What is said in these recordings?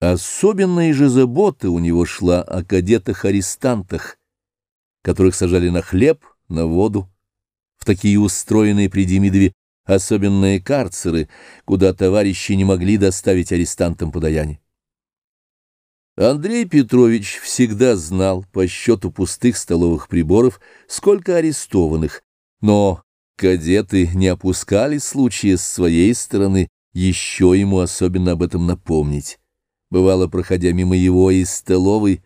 Особенная же забота у него шла о кадетах-арестантах, которых сажали на хлеб, на воду, в такие устроенные при Демидове особенные карцеры, куда товарищи не могли доставить арестантам подаяние. Андрей Петрович всегда знал по счету пустых столовых приборов, сколько арестованных, но кадеты не опускали случая с своей стороны еще ему особенно об этом напомнить. Бывало, проходя мимо его из столовой,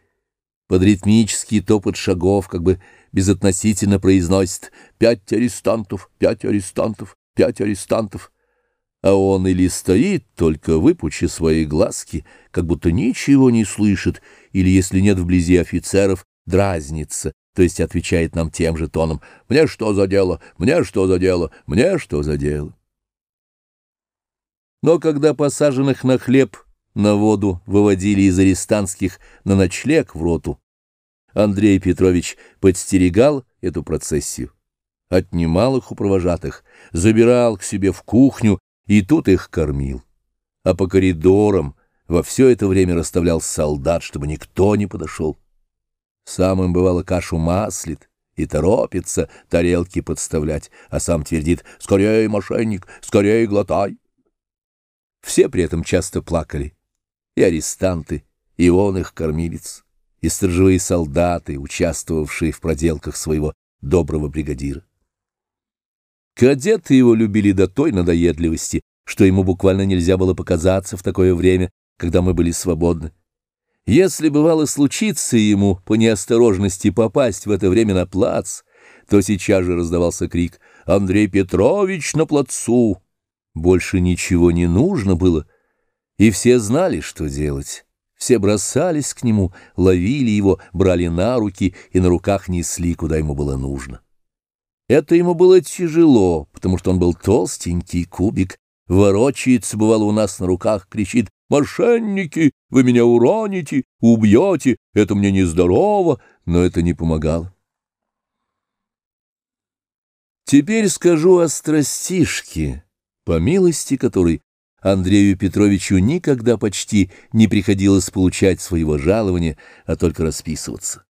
под ритмический топот шагов, как бы безотносительно произносит «пять арестантов, пять арестантов, пять арестантов», а он или стоит, только выпучи свои глазки, как будто ничего не слышит, или, если нет вблизи офицеров, дразнится, то есть отвечает нам тем же тоном «Мне что за дело? Мне что за дело? Мне что за дело?» Но когда посаженных на хлеб, на воду выводили из арестантских на ночлег в роту, Андрей Петрович подстерегал эту процессию, отнимал их у провожатых, забирал к себе в кухню и тут их кормил. А по коридорам во все это время расставлял солдат, чтобы никто не подошел. Сам им бывало кашу маслит и торопится тарелки подставлять, а сам твердит «Скорее, мошенник, скорее глотай!» Все при этом часто плакали, и арестанты, и он их кормилец, и сторожевые солдаты, участвовавшие в проделках своего доброго бригадира. Кадеты его любили до той надоедливости, что ему буквально нельзя было показаться в такое время, когда мы были свободны. Если бывало случиться ему по неосторожности попасть в это время на плац, то сейчас же раздавался крик «Андрей Петрович на плацу!» Больше ничего не нужно было, и все знали, что делать. Все бросались к нему, ловили его, брали на руки и на руках несли, куда ему было нужно. Это ему было тяжело, потому что он был толстенький кубик, ворочается, бывало, у нас на руках, кричит «Мошенники, вы меня уроните, убьете, это мне нездорово», но это не помогало. Теперь скажу о страстишке, по милости которой Андрею Петровичу никогда почти не приходилось получать своего жалования, а только расписываться.